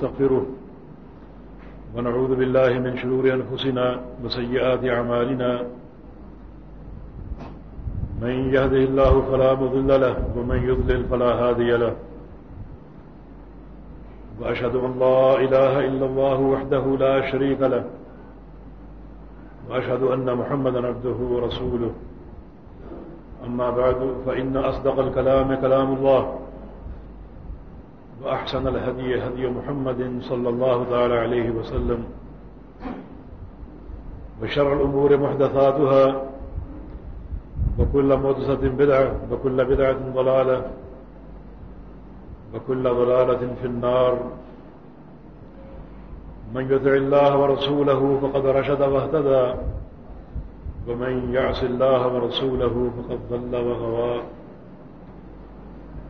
نستغفره ونعوذ بالله من شرور أنفسنا وسيئات أعمالنا من يهده الله فلا مضل له ومن يضلل فلا هادي له وأشهد أن لا إله إلا الله وحده لا شريك له وأشهد أن محمد عبده ورسوله أما بعد فإن أصدق الكلام كلام الله وأحسن الهدي هدي محمد صلى الله تعالى عليه وسلم. وشر الأمور محدثاتها وكل مدسة بدعة وكل بدعة ضلالة وكل ضلالة في النار. من يدع الله ورسوله فقد رشد واهتدى ومن يعص الله ورسوله فقد ضل وغوى.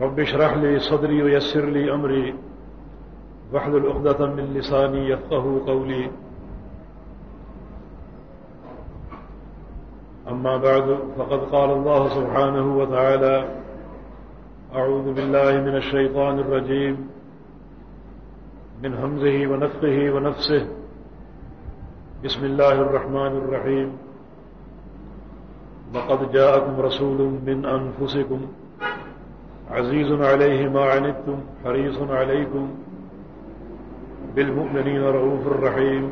رب اشرح لي صدري ويسر لي أمري. واحلل عقدة من لساني يفقه قولي. أما بعد فقد قال الله سبحانه وتعالى أعوذ بالله من الشيطان الرجيم. من همزه ونفقه ونفسه. بسم الله الرحمن الرحيم. لقد جاءكم رسول من أنفسكم عزيز عليه ما عنتم حريص عليكم. بالمؤمنين رؤوف الرحيم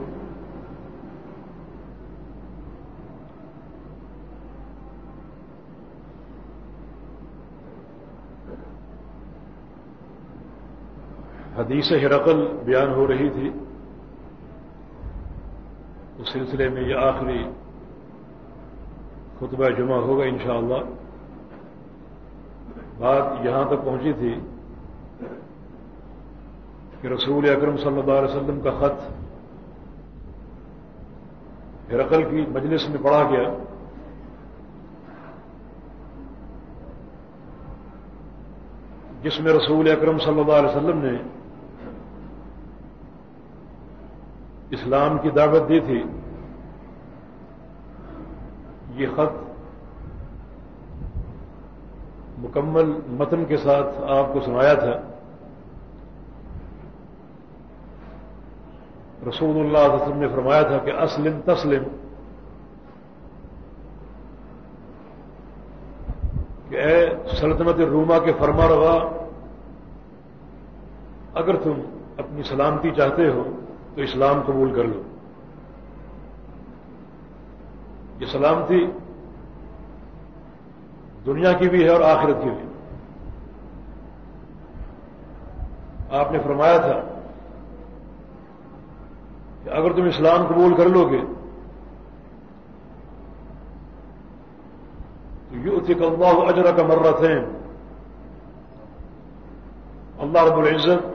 حدیث ہرقل بیان ہو رہی تھی اس سلسلے میں یہ آخری خطبہ جمع ہوگا انشاءاللہ بات یہاں تک پہنچی تھی کہ رسول اکرم صلی اللہ علیہ وسلم کا خط ہرقل کی مجلس میں پڑھا گیا جس میں رسول اکرم صلی اللہ علیہ وسلم نے اسلام کی دعوت دی تھی یہ خط مکمل متن کے ساتھ آپ کو سنایا تھا۔ رسول اللہ علیہ وسلم نے فرمایا تھا کہ اسلم تسلم۔ کہ اے سلطنت روما کے فرما روا، اگر تم اپنی سلامتی چاہتے ہو تو اسلام قبول کر لو۔ یہ سلامتی دنیا کی بھی ہے اور آخرت کی بھی آپ نے فرمایا تھا کہ اگر تم اسلام قبول کر لو گے تو یو اللہ اجرا کا مرت ہے اللہ رب العزت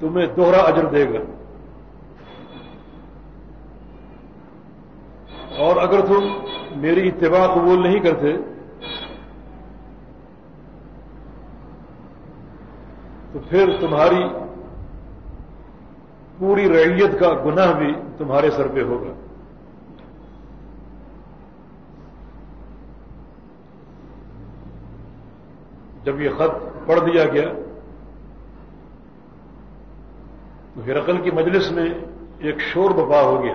تمہیں دوہرا اجر دے گا۔ اور اگر تم میری اتباع قبول نہیں کرتے تو پھر تمہاری پوری ریت کا گناہ بھی تمہارے سر پہ ہوگا۔ جب یہ خط پڑھ دیا گیا، تو ہرقل کی مجلس میں ایک شور بپا ہو گیا۔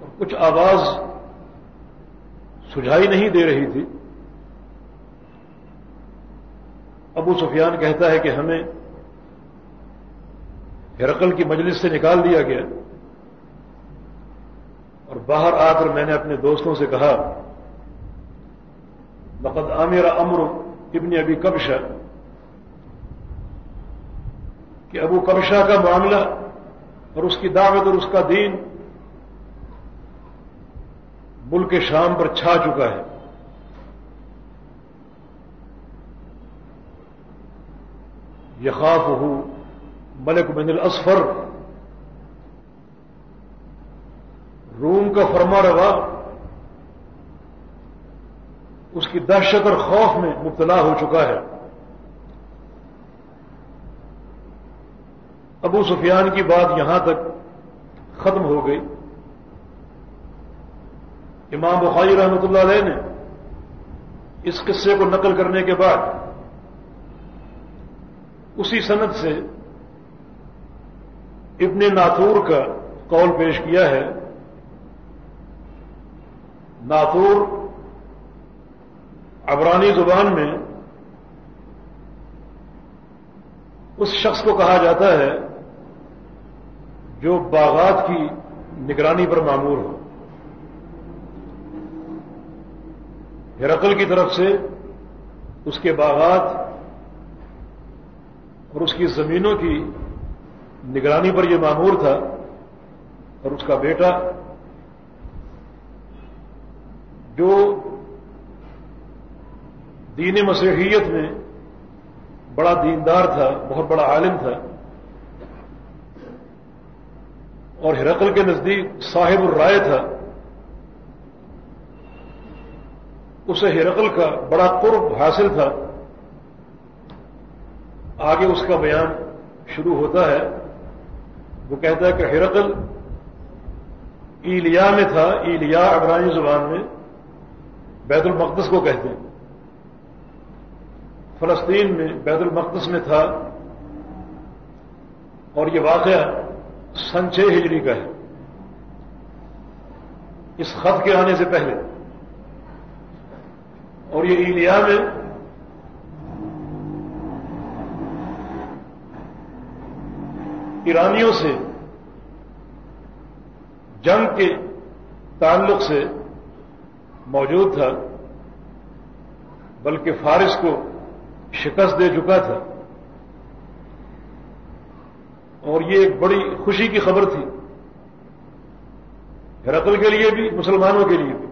اور کچھ آواز سجھائی نہیں دے رہی تھی۔ ابو سفیان کہتا ہے کہ ہمیں ہرقل کی مجلس سے نکال دیا گیا اور باہر آ کر میں نے اپنے دوستوں سے کہا، لقد عامر امر ابن ابی کبشا کہ ابو کبشا کا معاملہ اور اس کی دعوت اور اس کا دین ملک شام پر چھا چکا ہے۔ یقاف ہو ملک بن الاسفر۔ روم کا فرما روا اس کی دہشت اور خوف میں مبتلا ہو چکا ہے۔ ابو سفیان کی بات یہاں تک ختم ہو گئی۔ امام بخاری رحمۃ اللہ علیہ نے اس قصے کو نقل کرنے کے بعد اسی صنعت سے ابن ناتور کا قول پیش کیا ہے۔ ناتور عبرانی زبان میں اس شخص کو کہا جاتا ہے جو باغات کی نگرانی پر معمور ہو۔ ہرقل کی طرف سے اس کے باغات اور اس کی زمینوں کی نگرانی پر یہ معمور تھا اور اس کا بیٹا جو دین مسیحیت میں بڑا دیندار تھا، بہت بڑا عالم تھا اور ہرقل کے نزدیک صاحب الرائے تھا، اسے ہرقل کا بڑا قرب حاصل تھا۔ آگے اس کا بیان شروع ہوتا ہے۔ وہ کہتا ہے کہ ہرقل ایلیا میں تھا، ایلیا ابرانی زبان میں، بیت المقدس کو کہتے ہیں۔ فلسطین میں بیت المقدس میں تھا۔ اور یہ واقعہ سن چھ ہجری کا ہے۔ اس خط کے آنے سے پہلے۔ اور یہ ایلیا میں ایرانیوں سے، جنگ کے تعلق سے موجود تھا، بلکہ فارس کو شکست دے چکا تھا۔ اور یہ ایک بڑی خوشی کی خبر تھی، ہرقل کے لیے بھی، مسلمانوں کے لیے بھی۔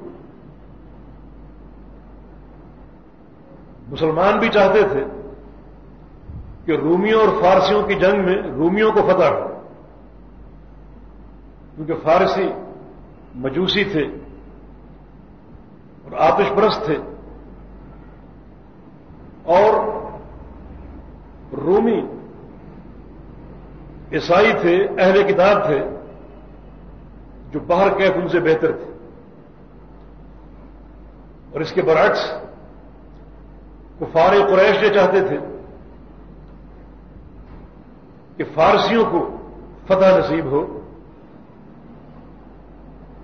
مسلمان بھی چاہتے تھے کہ رومیوں اور فارسیوں کی جنگ میں رومیوں کو فتح ہو کیونکہ فارسی مجوسی تھے اور آتش پرست تھے۔ اور رومی عیسائی تھے، اہل کتاب تھے جو باہر کیف ان سے بہتر تھے۔ اور اس کے برعکس کفار قریش یہ چاہتے تھے۔ کہ فارسیوں کو فتح نصیب ہو،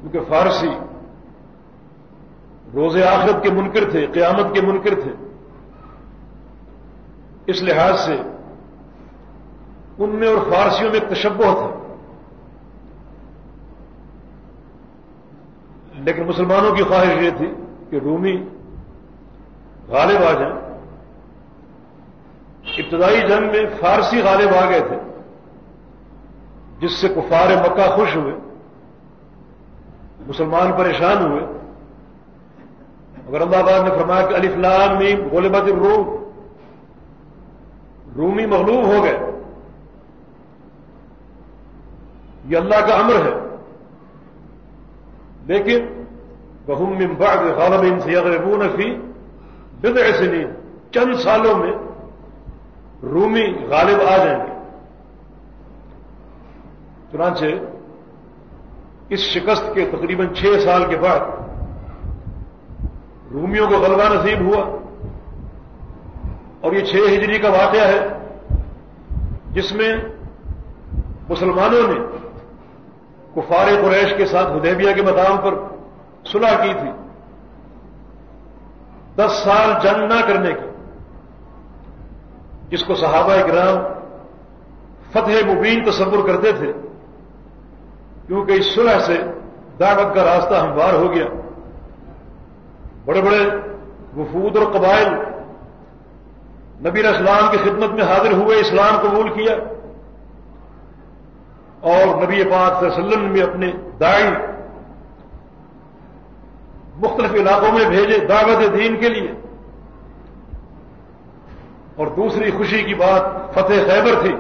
کیونکہ فارسی روز آخرت کے منکر تھے، قیامت کے منکر تھے۔ اس لحاظ سے ان میں اور فارسیوں میں تشبہ تھا۔ لیکن مسلمانوں کی خواہش یہ تھی کہ رومی غالب آ جائیں۔ ابتدائی جنگ میں فارسی غالب آ گئے تھے، جس سے کفار مکہ خوش ہوئے، مسلمان پریشان ہوئے۔ اگر اللہ آباد نے فرمایا کہ علی فلام میں غلبت الروم رومی مغلوب ہو گئے۔ یہ اللہ کا امر ہے۔ لیکن بہم من بعد غالب ان سے اگر فی بضع سنین چند سالوں میں رومی غالب آ جائیں گے۔ چنانچہ اس شکست کے تقریباً چھ سال کے بعد رومیوں کو غلبہ نصیب ہوا اور یہ چھ ہجری کا واقعہ ہے جس میں مسلمانوں نے کفار قریش کے ساتھ ہدیبیہ کے مقام پر صلح کی تھی۔ دس سال جنگ نہ کرنے کی۔ جس کو صحابہ اکرام فتح مبین تصور کرتے تھے، کیونکہ اس صلح سے دعوت کا راستہ ہموار ہو گیا۔ بڑے بڑے وفود اور قبائل نبی اسلام کی خدمت میں حاضر ہوئے، اسلام قبول کیا۔ اور نبی پاک صلی اللہ علیہ وسلم میں اپنے دائی مختلف علاقوں میں بھیجے دعوت دین کے لیے۔ اور دوسری خوشی کی بات فتح خیبر تھی۔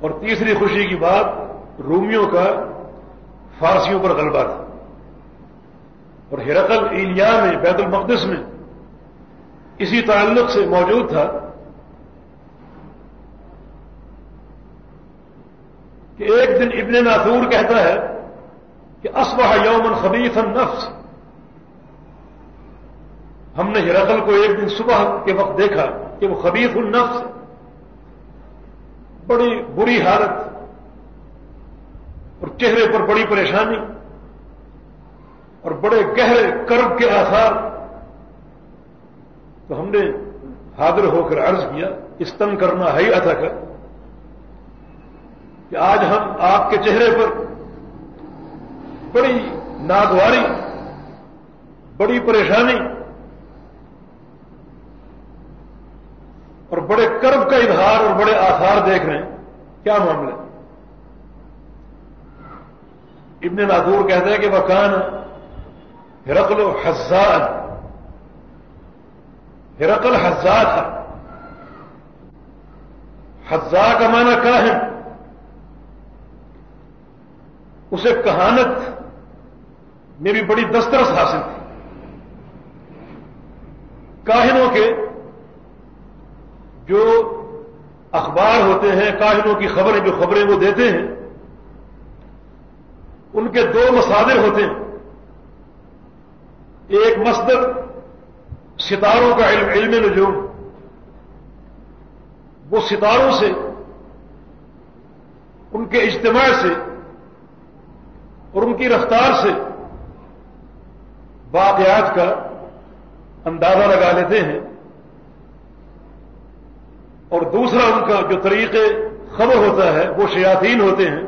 اور تیسری خوشی کی بات رومیوں کا فارسیوں پر غلبہ تھا۔ اور ہرقل ایلیا میں، بیت المقدس میں اسی تعلق سے موجود تھا کہ ایک دن ابن ناثور کہتا ہے کہ اسبہ یومن خبیث النفس۔ ہم نے ہرقل کو ایک دن صبح کے وقت دیکھا کہ وہ خبیث النفس بڑی بری حالت اور چہرے پر بڑی پریشانی اور بڑے گہرے کرب کے آثار۔ تو ہم نے حاضر ہو کر عرض کیا استن کرنا ہے ادا کر کہ آج ہم آپ کے چہرے پر بڑی ناگواری، بڑی پریشانی اور کا اظہار اور بڑے آثار دیکھ رہے ہیں، کیا معاملہ؟ ابن نادور کہتے ہیں کہ وہ کان ہرقل حزاد ہرقل حزا تھا۔ حزا کا معنی کیا ہے؟ اسے کہانت میں بھی بڑی دسترس حاصل تھی۔ کاہنوں کے جو اخبار ہوتے ہیں کاہنوں کی خبریں جو خبریں وہ دیتے ہیں۔ ان کے دو مسادر ہوتے ہیں۔ ایک مصدر ستاروں کا علم علم نجوم۔ وہ ستاروں سے، ان کے اجتماع سے اور ان کی رفتار سے واقعات کا اندازہ لگا لیتے ہیں۔ اور دوسرا ان کا جو طریقے خبر ہوتا ہے، وہ شیاطین ہوتے ہیں۔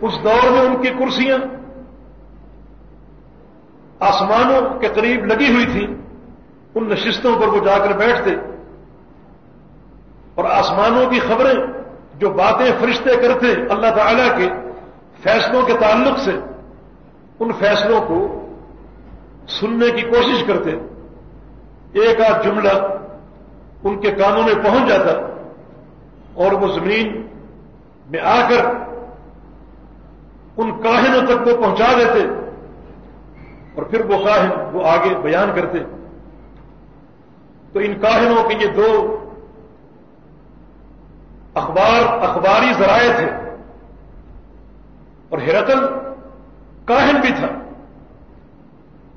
اس دور میں ان کی کرسیاں آسمانوں کے قریب لگی ہوئی تھیں۔ ان نشستوں پر وہ جا کر بیٹھتے۔ اور آسمانوں کی خبریں، جو باتیں فرشتے کرتے اللہ تعالی کے فیصلوں کے تعلق سے، ان فیصلوں کو سننے کی کوشش کرتے۔ ایک آدھ جملہ ان کے کانوں میں پہنچ جاتا اور وہ زمین میں آ کر ان کاہنوں تک وہ پہنچا دیتے اور پھر وہ کاہن وہ آگے بیان کرتے۔ تو ان کاہنوں کے یہ دو اخبار، اخباری ذرائع تھے اور ہرتل کاہن بھی تھا۔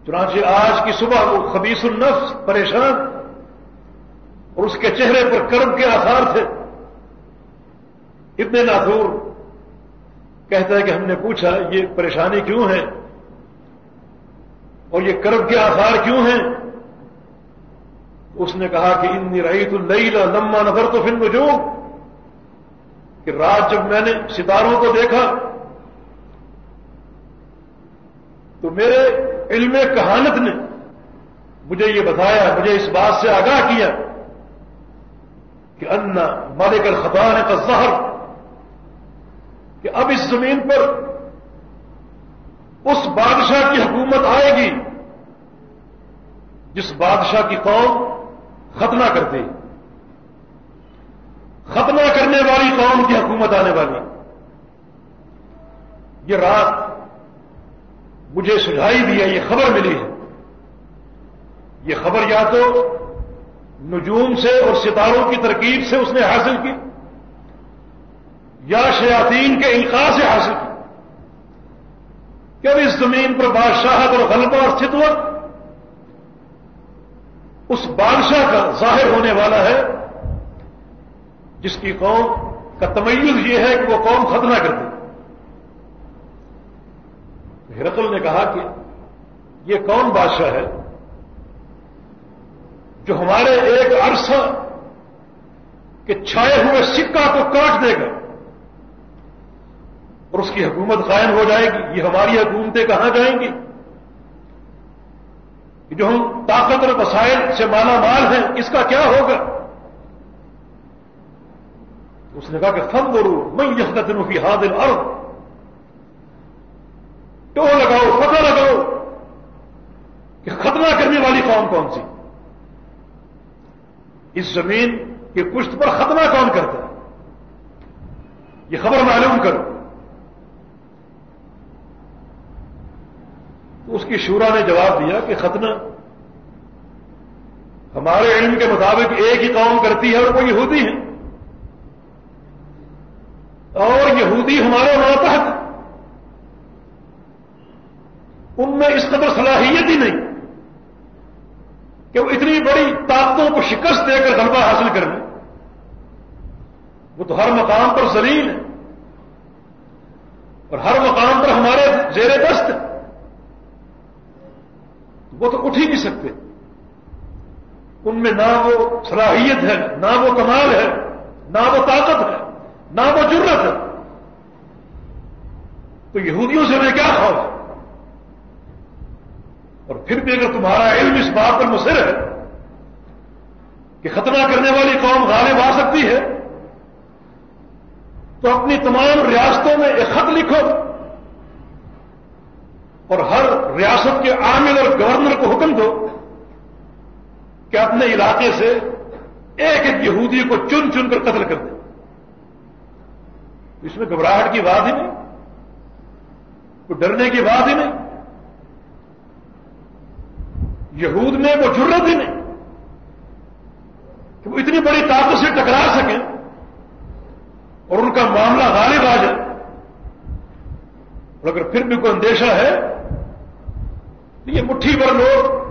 چنانچہ آج کی صبح وہ خبیص النفس پریشان اور اس کے چہرے پر کرم کے آثار تھے۔ اتنے ناثور کہتا ہے کہ ہم نے پوچھا، یہ پریشانی کیوں ہے؟ اور یہ کرب کے آثار کیوں ہیں؟ اس نے کہا کہ ان رعیت اللیل لما نفر تو پھر جو کہ رات جب میں نے ستاروں کو دیکھا تو میرے علم کہانت نے مجھے یہ بتایا، مجھے اس بات سے آگاہ کیا کہ ان مالک الخطان کا زہر کہ اب اس زمین پر اس بادشاہ کی حکومت آئے گی جس بادشاہ کی قوم ختنہ کرتی ختنہ کرنے والی قوم کی حکومت آنے والی۔ یہ رات مجھے سجھائی دیا یہ خبر ملی ہے۔ یہ خبر یا تو نجوم سے اور ستاروں کی ترکیب سے اس نے حاصل کی، یا شیاطین کے القاع سے حاصل کی۔ کہ اب اس زمین پر بادشاہت اور غلبہ اور ستوت اس بادشاہ کا ظاہر ہونے والا ہے، جس کی قوم کا تمیز یہ ہے کہ وہ قوم ختمہ کر دے۔ ہرقل نے کہا کہ یہ کون بادشاہ ہے جو ہمارے ایک عرصہ کے چھائے ہوئے سکہ کو کاٹ دے گا اور اس کی حکومت قائم ہو جائے گی؟ یہ ہماری حکومتیں کہاں جائیں گی؟ جو ہم طاقت اور وسائل سے مالا مال ہیں، اس کا کیا ہوگا؟ اس نے کہا کہ فن برو میں یہ دنوں کی حادل ارب ٹو لگاؤ پتہ لگاؤ کہ ختمہ کرنے والی قوم کون سی؟ اس زمین کے پشت پر ختمہ کون کرتا ہے؟ یہ خبر معلوم کرو۔ تو اس کی شورا نے جواب دیا کہ ختنہ ہمارے علم کے مطابق ایک ہی قوم کرتی ہے اور وہ یہودی ہیں۔ اور یہودی ہمارے ماتحت ان میں اس قدر صلاحیت ہی نہیں کہ وہ اتنی بڑی طاقتوں کو شکست دے کر غلبہ حاصل کر لیں۔ وہ تو ہر مقام پر زلیل ہے اور ہر مقام پر ہمارے زیر دست وہ تو اٹھ ہی نہیں سکتے۔ ان میں نہ وہ صلاحیت ہے، نہ وہ کمال ہے، نہ وہ طاقت ہے، نہ وہ ضرورت ہے۔ تو یہودیوں سے میں کیا خوف؟ اور پھر بھی اگر تمہارا علم اس بات پر مصر ہے کہ ختمہ کرنے والی قوم غالب آ سکتی ہے، تو اپنی تمام ریاستوں میں ایک خط لکھو اور ہر ریاست کے عامل اور گورنر کو حکم دو کہ اپنے علاقے سے ایک ایک یہودی کو چن چن کر قتل کر دے۔ اس میں گھبراہٹ کی بات ہی نہیں، کوئی ڈرنے کی بات ہی نہیں۔ یہود میں وہ ضرورت ہی نہیں کہ وہ اتنی بڑی طاقت سے ٹکرا سکیں اور ان کا معاملہ غالب آ جائے۔ اور اگر پھر بھی کوئی اندیشہ ہے تو یہ مٹھی بھر لوگ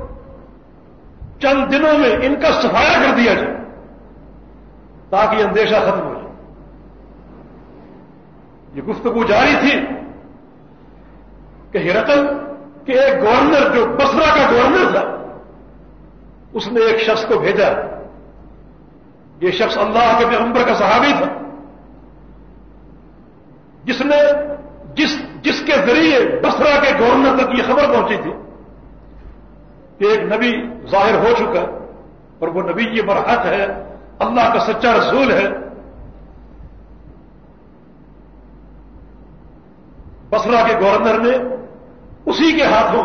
چند دنوں میں ان کا سفایا کر دیا جائے تاکہ اندیشہ ختم ہو جائے۔ یہ گفتگو جاری تھی کہ ہرکل کے ایک گورنر جو بسرا کا گورنر تھا اس نے ایک شخص کو بھیجا۔ یہ شخص اللہ کے پیغمبر کا صحابی تھا۔ جس نے جس جس کے ذریعے بسرا کے گورنر تک یہ خبر پہنچی تھی کہ ایک نبی ظاہر ہو چکا اور وہ نبی یہ برحق ہے، اللہ کا سچا رسول ہے۔ بسرا کے گورنر نے اسی کے ہاتھوں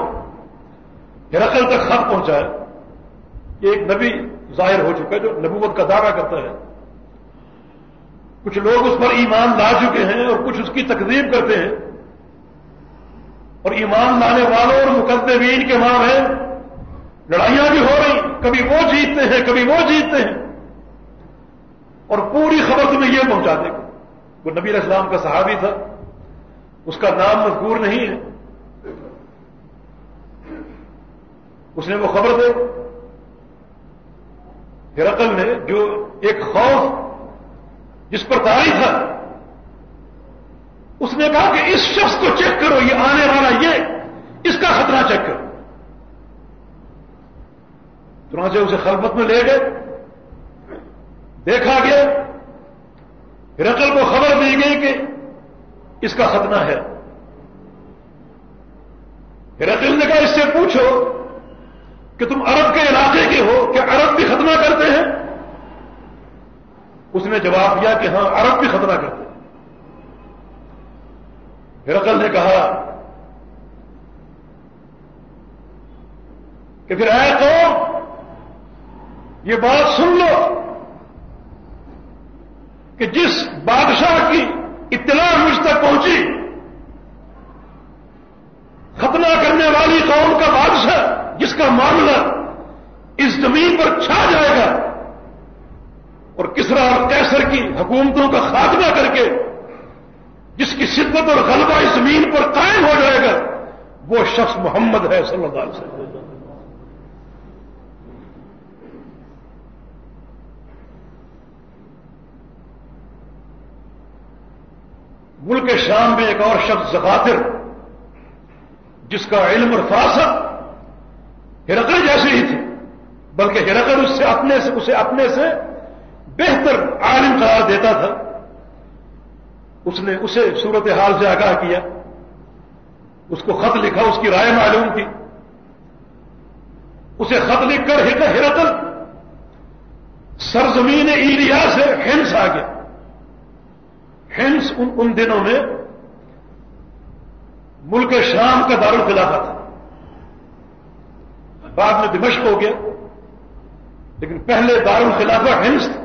ہرقل تک خط پہنچایا۔ کہ ایک نبی ظاہر ہو چکا ہے جو نبوت کا دعویٰ کرتا ہے۔ کچھ لوگ اس پر ایمان لا چکے ہیں اور کچھ اس کی تقریب کرتے ہیں۔ اور ایمان لانے والوں اور مقدمین کے ماں ہیں۔ لڑائیاں بھی ہو رہی کبھی وہ جیتتے ہیں، کبھی وہ جیتتے ہیں۔ اور پوری خبر تمہیں یہ پہنچا دے گا وہ نبی اسلام کا صحابی تھا۔ اس کا نام مذکور نہیں ہے۔ اس نے وہ خبر دے۔ ہرقل نے جو ایک خوف جس پر تاری تھا اس نے کہا کہ اس شخص کو چیک کرو، یہ آنے والا یہ، اس کا خطرہ چیک کرو۔ چنانچہ اسے خلبت میں لے گئے، دیکھا گیا، ہرقل کو خبر دی گئی کہ اس کا ختنہ ہے۔ ہرقل نے کہا، اس سے پوچھو کہ تم عرب کے علاقے کے ہو، کہ عرب بھی ختنہ کرتے ہیں؟ اس نے جواب دیا کہ ہاں عرب بھی ختنہ کرتے ہیں۔ ہرقل نے کہا کہ پھر اے تو یہ بات سن لو کہ جس بادشاہ کی اطلاع مجھ تک پہنچی ختمہ کرنے والی قوم کا بادشاہ جس کا معاملہ اس زمین پر چھا جائے گا اور کسرا اور کیسر کی حکومتوں کا خاتمہ کر کے جس کی شدت اور غلبہ اس زمین پر قائم ہو جائے گا، وہ شخص محمد ہے صلی اللہ علیہ وسلم۔ ملک شام میں ایک اور شخص زخاطر جس کا علم اور فراست ہرکڑ جیسے ہی تھے بلکہ ہرکڑ اس سے اپنے سے اسے اپنے سے بہتر عالم قرار دیتا تھا۔ اس نے اسے صورت حال سے آگاہ کیا۔ اس کو خط لکھا، اس کی رائے معلوم کی اسے خط لکھ کر ہرکل سرزمین ایریا سے ہنس آ گیا۔ ہنس ان ان دنوں میں ملک شام کا دارالخلافہ تھا۔ بعد میں دمشق ہو گیا۔ لیکن پہلے دار الخلافہ ہنس تھا۔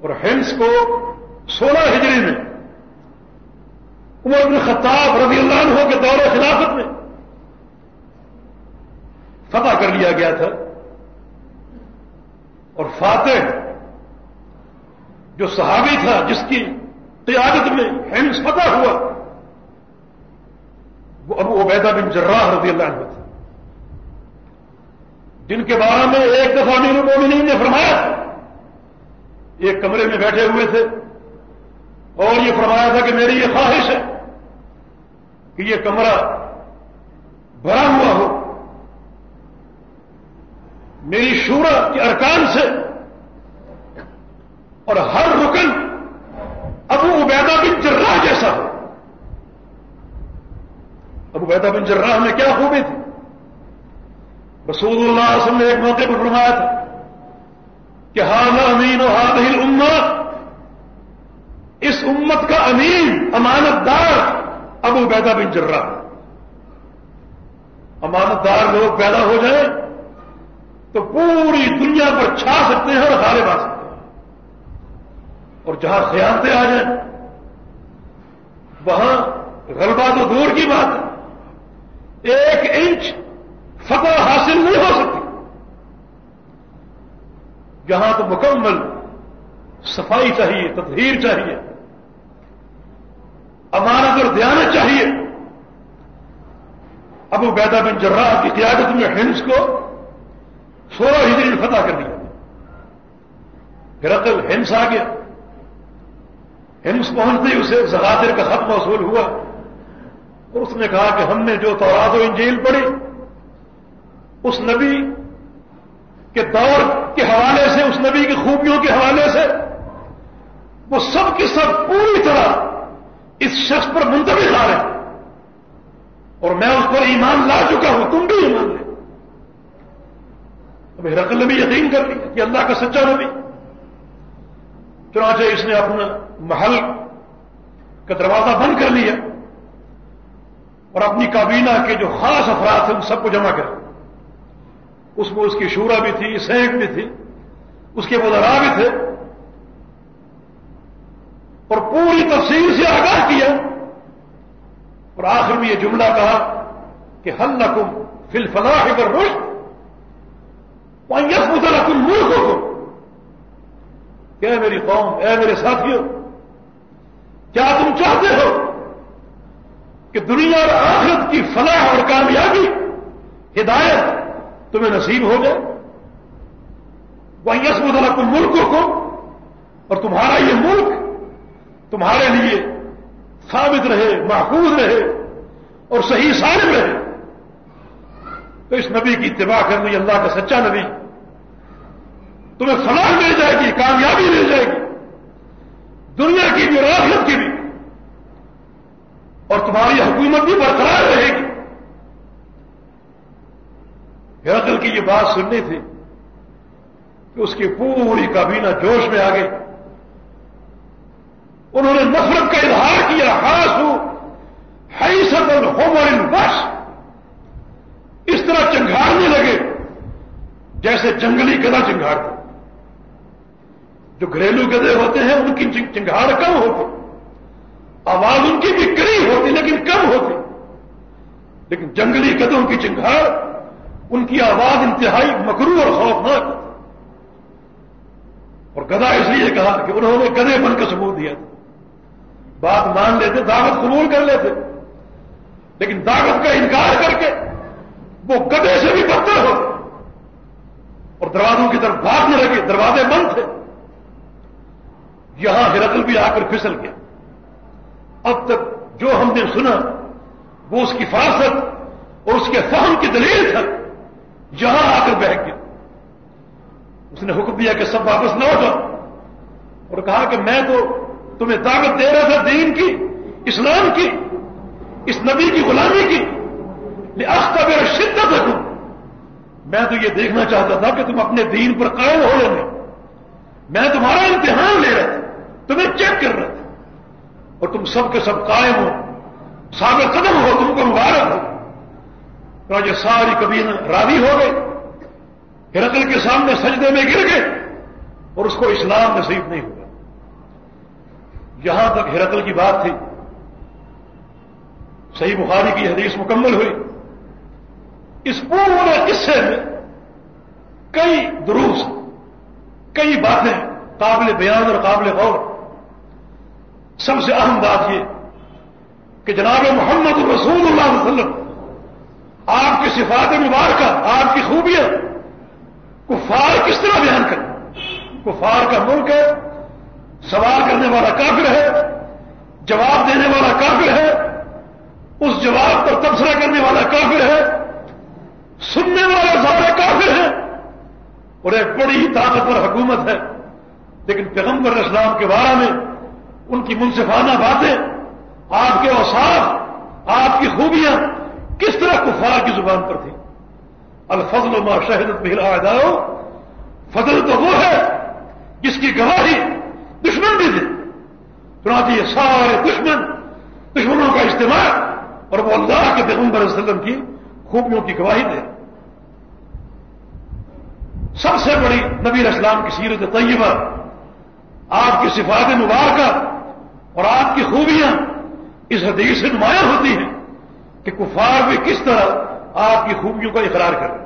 اور ہنس کو سولہ ہجری میں عمر بن خطاب رضی اللہ عنہ کے دور خلافت میں فتح کر لیا گیا تھا۔ اور فاتح جو صحابی تھا، جس کی قیادت میں ہینس فتح ہوا، وہ ابو عبیدہ بن جراح رضی اللہ عنہ تھا۔ جن کے بارے میں ایک دفعہ امیر المومنین نے فرمایا، ایک کمرے میں بیٹھے ہوئے تھے، اور یہ فرمایا تھا کہ میری یہ خواہش ہے کہ یہ کمرہ بھرا ہوا ہو۔ میری شورا کے ارکان سے اور ہر رکن ابو عبیدہ بن جراح جیسا ہو۔ ابو عبیدہ بن جراح میں کیا خوبی تھی؟ رسول اللہ علیہ وسلم نے ایک موقع پر فرمایا تھا کہ ہاں امین و ہاد امت اس امت کا امین امانت دار ابو بیدا بن جرا امانت دار لوگ پیدا ہو جائیں تو پوری دنیا پر چھا سکتے ہیں اور ہارے آ سکتے ہیں۔ اور جہاں خیالتیں آ جائیں، وہاں غلبہ تو دور کی بات ہے۔ ایک انچ فتح حاصل نہیں ہو سکتی جہاں تو مکمل صفائی چاہیے، تطہیر چاہیے۔ امانت اور دیانت چاہیے۔ ابو بیدا بن جراح کی قیادت میں ہنس کو سولہ ہجری فتح کر دیا۔ پھر عقل ہنس آ گیا۔ ہنس پہنچتے ہی اسے زغاتر کا خط موصول ہوا۔ اور اس نے کہا کہ ہم نے جو تورات و انجیل پڑھی اس نبی کے دور کے حوالے سے، اس نبی کی خوبیوں کے حوالے سے، وہ سب کی سب پوری طرح اس شخص پر منتقل آ رہے ہیں۔ اور میں اس پر ایمان لا چکا ہوں، تم بھی ایمان لے۔ اب رقل بھی یقین کر لی کہ اللہ کا سچا نبی۔ چنانچہ اس نے اپنا محل کا دروازہ بند کر لیا اور اپنی کابینہ کے جو خاص افراد تھے، ان سب کو جمع کر اس میں اس کی شورا بھی تھی سینک بھی تھی، اس کے مدرا بھی تھے۔ اور پوری تفصیل سے آگاہ کیا۔ اور آخر میں یہ جملہ کہا کہ حل نقم فل فلاح کر روش یس مطلب ملک کو کیا میری قوم، اے میرے ساتھیوں، کیا تم چاہتے ہو کہ دنیا اور آخرت کی فلاح اور کامیابی، ہدایت تمہیں نصیب ہو جائے وہ یس مطلب ملکوں کو اور تمہارا یہ ملک تمہارے لیے ثابت رہے، محفوظ رہے اور صحیح سالم رہے۔ تو اس نبی کی اتباع کرنی اللہ کا سچا نبی۔ تمہیں فلاح مل جائے گی، کامیابی مل جائے گی۔ دنیا کی بھی راحت کی بھی۔ اور تمہاری حکومت بھی برقرار رہے گی۔ ہرقل کی یہ بات سننی تھی کہ اس کی پوری کابینہ جوش میں آ گئی۔ انہوں نے نفرت کا اظہار کیا خاص ہو حیثت اور بس اس طرح چنگھاڑنے لگے جیسے جنگلی گدا چنگھاڑتے جو گھریلو گدے ہوتے ہیں، ان کی چنگھاڑ کم ہوتی۔ آواز ان کی بھی قریب ہوتی، لیکن کم ہوتی۔ لیکن جنگلی گدوں کی چنگھاڑ ان کی آواز انتہائی مکرو اور خوفناک اور گدا اس لیے کہا کہ انہوں نے گدے بن کا ثبوت دیا۔ تھا بات مان لیتے، دعوت قبول کر لیتے۔ لیکن دعوت کا انکار کر کے وہ گدے سے بھی بدتر ہو اور دروازوں کی طرف بھاگنے لگے، دروازے بند تھے۔ یہاں ہرقل بھی آ کر پھسل گیا۔ اب تک جو ہم نے سنا، وہ اس کی فاست اور اس کے فہم کی دلیل تھا۔ یہاں آ کر بہ گیا۔ اس نے حکم دیا کہ سب واپس نہ ہو جاؤ۔ اور کہا کہ میں تو تمہیں طاقت دے رہا تھا دین کی، اسلام کی، اس نبی کی غلامی کی۔ کا میرا شدت ہے تم میں تو یہ دیکھنا چاہتا تھا کہ تم اپنے دین پر قائم ہو رہے میں تمہارا امتحان لے رہا تھا تمہیں چیک کر رہا تھا اور تم سب کے سب قائم ہو، سابق قدم ہو، تم کو مبارک ہو۔ یہ جی, ساری کبھی راضی ہو گئے، ہرقل کے سامنے سجدے میں گر گئے اور اس کو اسلام نصیب نہیں ہوا۔ یہاں تک ہرقل کی بات تھی۔ صحیح بخاری کی حدیث مکمل ہوئی۔ اس پورے قصے میں کئی دروس، کئی باتیں قابل بیان اور قابل غور۔ سب سے اہم بات یہ کہ جناب محمد رسول اللہ علیہ وسلم آپ کی صفات مبارکہ، آپ کی خوبیاں۔ کفار کس طرح بیان کریں؟ کفار کا ملک ہے، سوال کرنے والا کافر ہے، جواب دینے والا کافر ہے، اس جواب پر تبصرہ کرنے والا کافر ہے، سننے والا سارے کافر ہے۔ اور ایک بڑی طاقتور حکومت ہے۔ لیکن پیغمبر اسلام کے بارے میں ان کی منصفانہ باتیں، آپ کے اوساف آپ کی خوبیاں کس طرح کفار کی زبان پر تھی الفضل ما شہدت بہلا جاؤ فضل تو وہ ہے جس کی گواہی دشمن بھی تھے۔ چنانچہ یہ سارے دشمن دشمنوں کا استعمال اور وہ اللہ کے پیغمبر وسلم کی خوبیوں کی گواہی دے سب سے بڑی نبی اسلام کی سیرت طیبہ، آپ کی صفات مبارکہ اور آپ کی خوبیاں اس حدیث سے نمایاں ہوتی ہیں۔ کہ کفار بھی کس طرح آپ کی خوبیوں کا اقرار کریں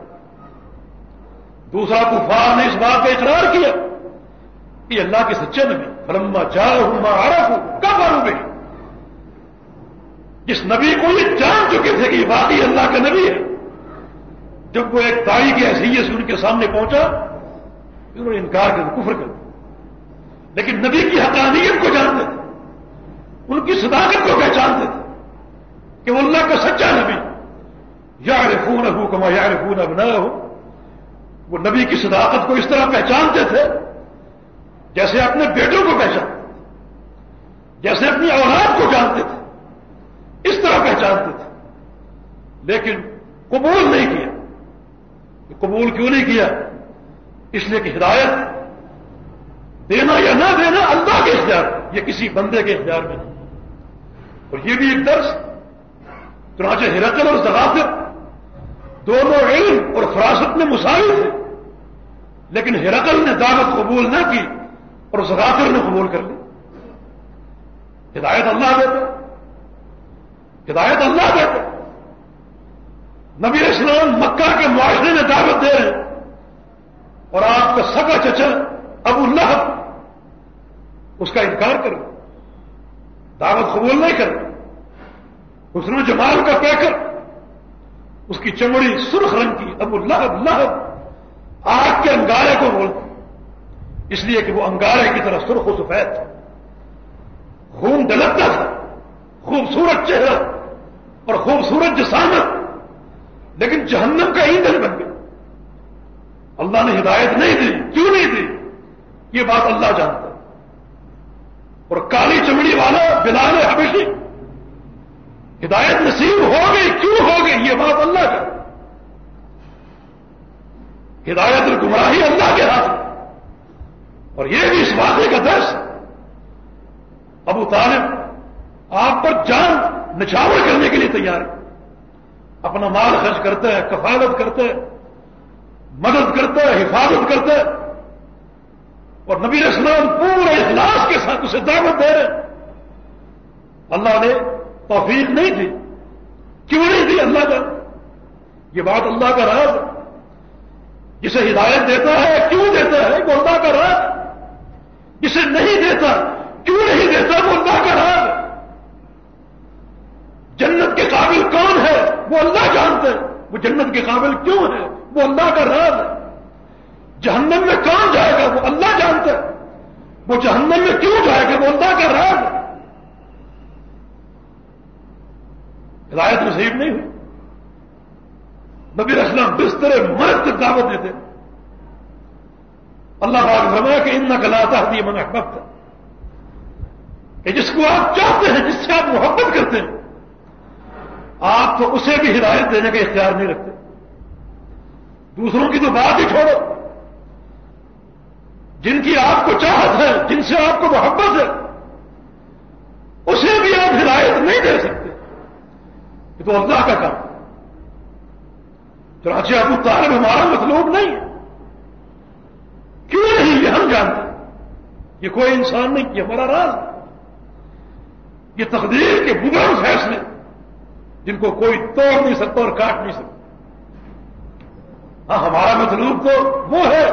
دوسرا، کفار نے اس بات کا اقرار کیا کہ اللہ کے سچے نبی فرما جا ہوں عرف ہوں کب آرو گئی جس نبی کو یہ جان چکے تھے کہ یہ واقعی اللہ کا نبی ہے، جب وہ ایک دائی کی حیثیت سے ان کے سامنے پہنچا، انہوں نے انکار کر کفر کر لیکن نبی کی حقانیت کو جانتے تھے، ان کی صداقت کو پہچانتے تھے۔ کہ وہ اللہ کا سچا نبی یا رفون ہو کما یا رفون اب نہ ہو وہ نبی کی صداقت کو اس طرح پہچانتے تھے جیسے اپنے بیٹوں کو پہچانتے تھے جیسے اپنی اولاد کو جانتے تھے۔ اس طرح پہچانتے تھے۔ لیکن قبول نہیں کیا۔ قبول کیوں نہیں کیا؟ اس لیے کہ ہدایت دینا یا نہ دینا اللہ کے اختیار یہ کسی بندے کے اختیار میں نہیں۔ اور یہ بھی ایک درس چنانچہ ہرکل اور زغافر دونوں علم اور فراست میں مساوی تھے لیکن ہرکل نے دعوت قبول نہ کی اور زغافر نے قبول کر لی۔ ہدایت اللہ دیتے ہدایت اللہ دیتے نبی اسلام مکہ کے معاشرے میں دعوت دے رہے ہیں۔ اور آپ کا سگا چچا ابو اللہ اس کا انکار کرو دعوت قبول نہیں کر حسن جمال کا کہہ کر اس کی چمڑی سرخ رنگ کی، ابو لہب لہب، آگ کے انگارے کو بولتے اس لیے کہ وہ انگارے کی طرح سرخ و سفید تھا۔ خون دلکتا تھا، خوبصورت چہرہ اور خوبصورت جسامت۔ لیکن جہنم کا ایندھن بن گیا۔ اللہ نے ہدایت نہیں دی، کیوں نہیں دی؟ یہ بات اللہ جانتا اور کالی چمڑی والا، بلال حبشی ہدایت نصیب ہو گئی کیوں ہو گئی یہ بات اللہ کا۔ ہدایت گمراہی اللہ کے ہاتھ۔ اور یہ بھی اس واقعے کا درس۔ ابو طالب، آپ پر جان نچاور کرنے کے لیے تیار ہے اپنا مال خرچ کرتا ہے کفالت کرتا ہے مدد کرتا ہے حفاظت کرتا ہے اور نبی اسلام پورے اخلاص کے ساتھ اسے دعوت دے رہے اللہ نے توفیق نہیں تھی۔ کیوں نہیں تھی اللہ کا؟ یہ بات اللہ کا راز جسے ہدایت دیتا ہے، کیوں دیتا ہے؟ وہ اللہ کا راز جسے نہیں دیتا، کیوں نہیں دیتا؟ وہ اللہ کا راز جنت کے قابل کون ہے؟ وہ اللہ جانتے ہیں۔ وہ جنت کے قابل کیوں ہے؟ وہ اللہ کا راز ہے۔ جہنم میں کون جائے گا؟ وہ اللہ جانتا ہے وہ جہنم میں کیوں جائے گا؟ وہ اللہ کا راز ہے۔ ہدایت نصیب نہیں ہوئی۔ نبی اسلام بستر مرد تک دعوت دیتے۔ اللہ باغ فرمایا کہ ان نقلاتا ہوتی ہے من احبت کہ جس کو آپ چاہتے ہیں، جس سے آپ محبت کرتے ہیں، آپ تو اسے بھی ہدایت دینے کا اختیار نہیں رکھتے۔ دوسروں کی تو بات ہی چھوڑو۔ جن کی آپ کو چاہت ہے، جن سے آپ کو محبت ہے، اسے بھی آپ ہدایت نہیں دے سکتے۔ یہ تو اللہ کا کام۔ چنانچہ ابو طالب ہمارا مطلوب نہیں ہے۔ کیوں نہیں یہ ہم جانتے؟ یہ کوئی انسان نہیں، یہ ہمارا راز یہ تقدیر کے بغیر فیصلے جن کو کوئی توڑ نہیں سکتا اور کاٹ نہیں سکتا۔ ہاں ہمارا مطلوب تو وہ ہے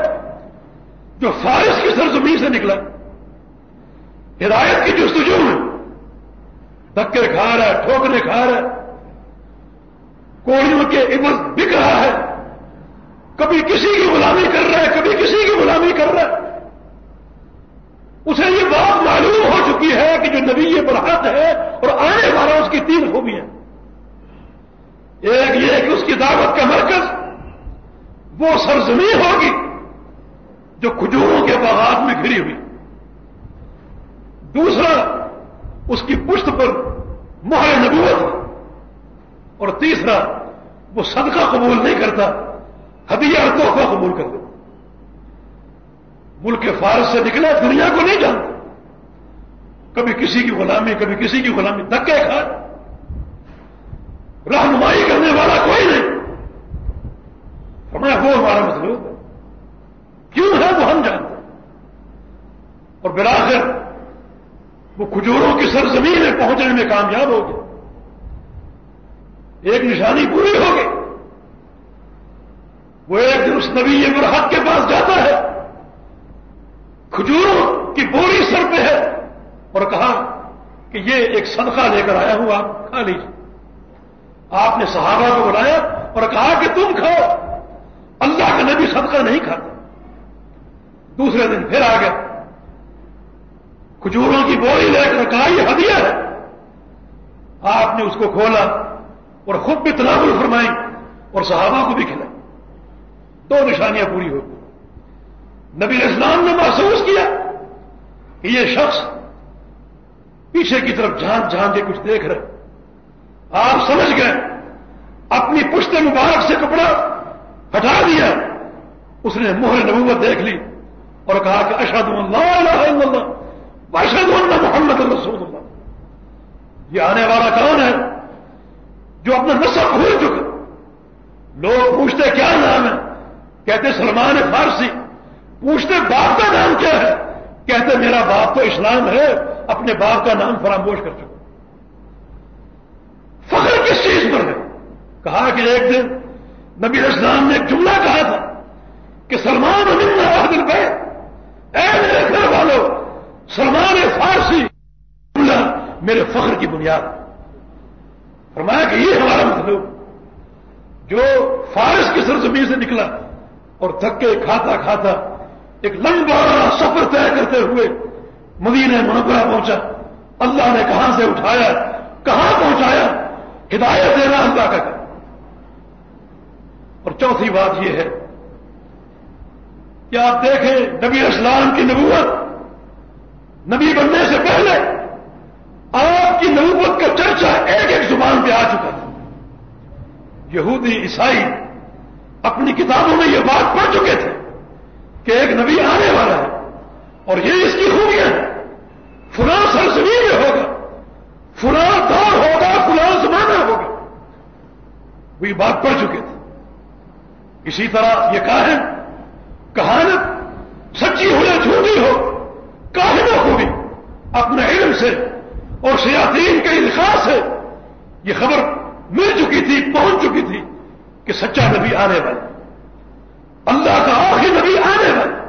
جو فارس کی سرزمین سے نکلا۔ ہدایت کی جستجو میں۔ دکے کھا رہا ہے، ٹھوکرے کھا رہا ہے۔ کوڑیوں کے عبض بک رہا ہے۔ کبھی کسی کی غلامی کر رہا ہے، کبھی کسی کی غلامی کر رہا ہے۔ اسے یہ بات معلوم ہو چکی ہے کہ جو نبی یہ برحق ہے اور آنے والا اس کی تین خوبیاں ایک یہ کہ اس کی دعوت کا مرکز وہ سرزمین ہوگی جو کھجوروں کے باغات میں گھری ہوئی۔ دوسرا، اس کی پشت پر مہر نبوت۔ اور تیسرا، وہ صدقہ قبول نہیں کرتا، ہدیہ اور تحفہ قبول کر دیتا ملک فارس سے نکلا، دنیا کو نہیں جانتا۔ کبھی کسی کی غلامی، کبھی کسی کی غلامی دکے کھا رہنمائی کرنے والا کوئی نہیں۔ ہمیں وہ ہمارا مطلب ہے۔ کیوں ہے وہ ہم جانتے؟ اور براخر وہ کھجوروں کی سرزمین میں پہنچنے میں کامیاب ہو گئے۔ ایک نشانی پوری ہو گئی۔ وہ ایک دن اس نبی برحق کے پاس جاتا ہے۔ کھجوروں کی بوری سر پہ ہے اور کہا کہ یہ ایک صدقہ لے کر آیا ہوں، آپ کھا لیجیے آپ نے صحابہ کو بلایا اور کہا کہ تم کھاؤ۔ اللہ کا نبی صدقہ نہیں کھاتا۔ دوسرے دن پھر آ گیا۔ کھجوروں کی بوری لے کر کہا یہ ہدیہ ہے۔ آپ نے اس کو کھولا۔ اور خود بھی تناول فرمائی اور صحابہ کو بھی کھلائی دو نشانیاں پوری ہو نبی اسلام نے محسوس کیا کہ یہ شخص پیچھے کی طرف جھانک جھانک کے کچھ دیکھ رہے آپ سمجھ گئے، اپنی پشت مبارک سے کپڑا ہٹا دیا۔ اس نے مہر نبوت دیکھ لی اور کہا کہ اشد اللہ اللہ اشد اللہ محمد رسول اللہ۔ یہ آنے والا کون ہے؟ جو اپنا نصب بھول چکا۔ لوگ پوچھتے کیا نام ہے؟ کہتے سلمان فارسی۔ پوچھتے باپ کا نام کیا ہے؟ کہتے میرا باپ تو اسلام ہے، اپنے باپ کا نام فراموش کر چکا۔ فخر کس چیز پر ہے؟ کہا کہ ایک دن نبی اسلام نے ایک جملہ کہا تھا کہ سلمان دل پہ اے میرے گھر والوں سلمان فارسی جملہ میرے فخر کی بنیاد۔ فرمایا کہ یہ ہمارا مطلب جو فارس کی سرزمین سے نکلا اور تھکے کھاتا کھاتا ایک لمبا سفر طے کرتے ہوئے مدینہ منورہ پہنچا۔ اللہ نے کہاں سے اٹھایا؟ کہاں پہنچایا؟ ہدایت دینا اللہ کا۔ اور چوتھی بات یہ ہے کہ آپ دیکھیں نبی اسلام کی نبوت نبی بننے سے پہلے آپ کی نبوت کا چرچا ایک ایک زبان پہ آ چکا تھا۔ یہودی، عیسائی اپنی کتابوں میں یہ بات پڑھ چکے تھے کہ ایک نبی آنے والا ہے اور یہ اس کی خوبیاں فلاں سرزمین میں ہوگا، فلاں دور ہوگا، فلاں زمانہ ہوگا۔ وہ یہ بات پڑھ چکے تھے۔ اسی طرح یہ کاہن، کہانت سچی ہو یا جھوٹی ہو، کاہنوں کو بھی اپنے علم سے اور سیاحین کے انخاص سے یہ خبر مل چکی تھی، پہنچ چکی تھی کہ سچا نبی آنے والا اللہ کا آخری نبی آنے والا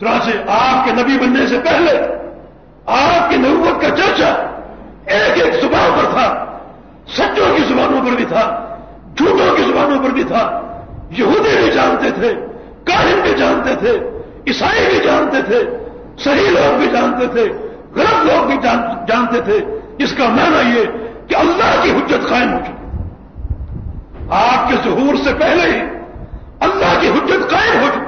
سے آپ کے نبی بننے سے پہلے آپ کی نبوت کا چرچا ایک ایک زبان پر تھا۔ سچوں کی زبانوں پر بھی تھا، جھوٹوں کی زبانوں پر بھی تھا۔ یہودی بھی جانتے تھے، کاہن بھی جانتے تھے، عیسائی بھی جانتے تھے، صحیح لوگ بھی جانتے تھے۔ غلط لوگ بھی جانتے تھے۔ اس کا معنی یہ کہ اللہ کی حجت قائم ہو چکی۔ آپ کے ظہور سے پہلے ہی اللہ کی حجت قائم ہو چکی۔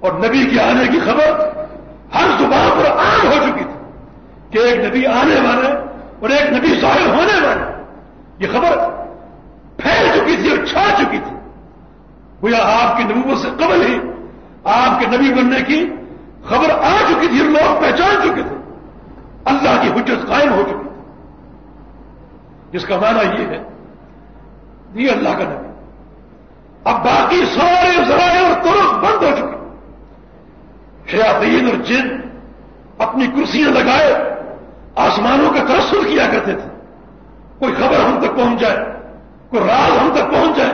اور نبی کے آنے کی خبر ہر زبان پر عام ہو چکی تھی کہ ایک نبی آنے والے اور ایک نبی ظاہر ہونے والے۔ یہ خبر پھیل چکی تھی اور چھا چکی تھی۔ گویا آپ کی نبوت سے قبل ہی آپ کے نبی بننے کی خبر آ چکی تھی اور لوگ پہچان چکے تھے۔ اللہ کی حجت قائم ہو چکی تھی۔ جس کا معنی یہ ہے، یہ اللہ کا نبی۔ اب باقی سارے ذرائع اور ترک بند ہو چکے۔ شیاطین اور جن اپنی کرسیاں لگائے، آسمانوں کا ترسل کیا کرتے تھے۔ کوئی خبر ہم تک پہنچ جائے، کوئی راز ہم تک پہنچ جائے۔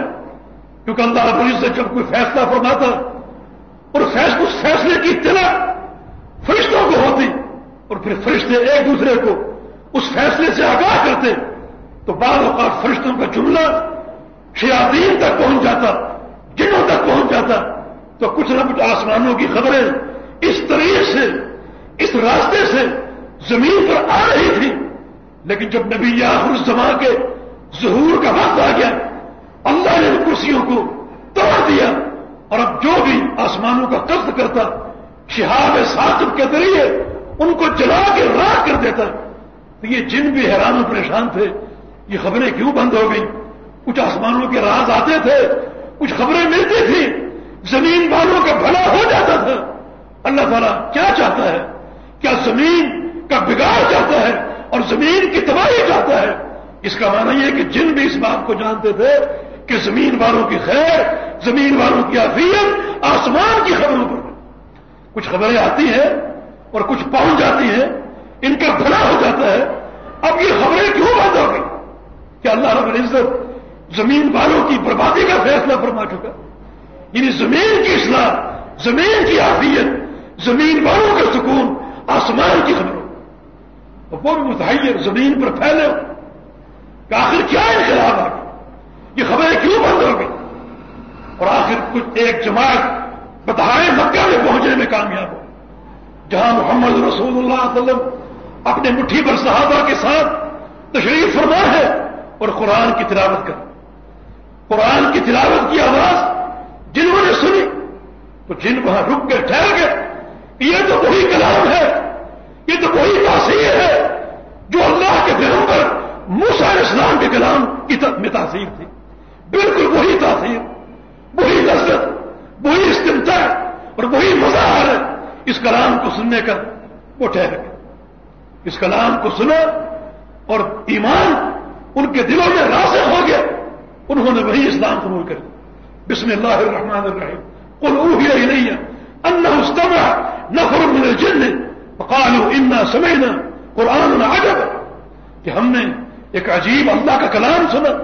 کیونکہ اللہ رب العزت سے جب کوئی فیصلہ فرماتا اور اس فیصلے کی اطلاع فرشتوں کو ہوتی۔ اور پھر فرشتے ایک دوسرے کو اس فیصلے سے آگاہ کرتے تو بعض اوقات فرشتوں کا جملہ شیاطین تک پہنچ جاتا، جنوں تک پہنچ جاتا۔ تو کچھ نہ کچھ آسمانوں کی خبریں اس طریقے سے، اس راستے سے زمین پر آ رہی تھی۔ لیکن جب نبی آخر الزما کے ظہور کا وقت آ گیا، اللہ نے ان کرسیوں کو توڑ دیا اور اب جو بھی آسمانوں کا قبض کرتا، شہاب ساتب کے ذریعے ان کو جلا کے راہ کر دیتا تو یہ جن بھی حیران و پریشان تھے، یہ خبریں کیوں بند ہو گئی کچھ آسمانوں کے راز آتے تھے، کچھ خبریں ملتی تھی زمین والوں کا بھلا ہو جاتا تھا۔ اللہ تعالیٰ کیا چاہتا ہے؟ کیا زمین کا بگاڑ چاہتا ہے اور زمین کی تباہی چاہتا ہے؟ اس کا معنی یہ کہ جن بھی اس بات کو جانتے تھے کہ زمین والوں کی خیر، زمین والوں کی عافیت، آسمان کی خبروں پر۔ کچھ خبریں آتی ہیں اور کچھ پہنچ جاتی ہیں ان کا بھلا ہو جاتا ہے۔ اب یہ خبریں کیوں بند ہو گئی؟ کہ اللہ رب العزت زمین والوں کی بربادی کا فیصلہ فرما چکا۔ یعنی زمین کی اصلاح، زمین کی عافیت، زمین والوں کا سکون، آسمان کی خبروں وہ بھی متحیر، زمین پر پھیلے۔ ہو کہ آخر کیا انقلاب آ یہ خبریں کیوں بند ہو گئی؟ اور آخر کچھ ایک جماعت بتائے مکہ میں پہنچنے میں کامیاب ہو۔ جہاں محمد رسول اللہ علیہ وسلم اپنے مٹھی پر صحابہ کے ساتھ تشریف فرما ہے اور قرآن کی تلاوت کر قرآن کی تلاوت کی آواز جنہوں نے سنی تو جن وہاں رک کے ٹھہر گئے۔ یہ تو وہی کلام ہے، یہ تو وہی تاثیر ہے جو اللہ کے دلوں پر موسا اسلام کے کلام کی میں تاثیر تھی۔ بالکل وہی تاثیر، وہی لذت، وہی استمتا اور وہی مظاہر ہے اس کلام کو سننے کا وہ ٹھہر گئے اس کلام کو سنا اور ایمان ان کے دلوں میں راسر ہو گیا۔ انہوں نے وہی اسلام قبول کر بسم اللہ الرحمن الرحیم۔ قل اوحی الیہ انہ استمع نفر من الجن فقالوا انا سمعنا قرآن عجب کہ ہم نے ایک عجیب اللہ کا کلام سنا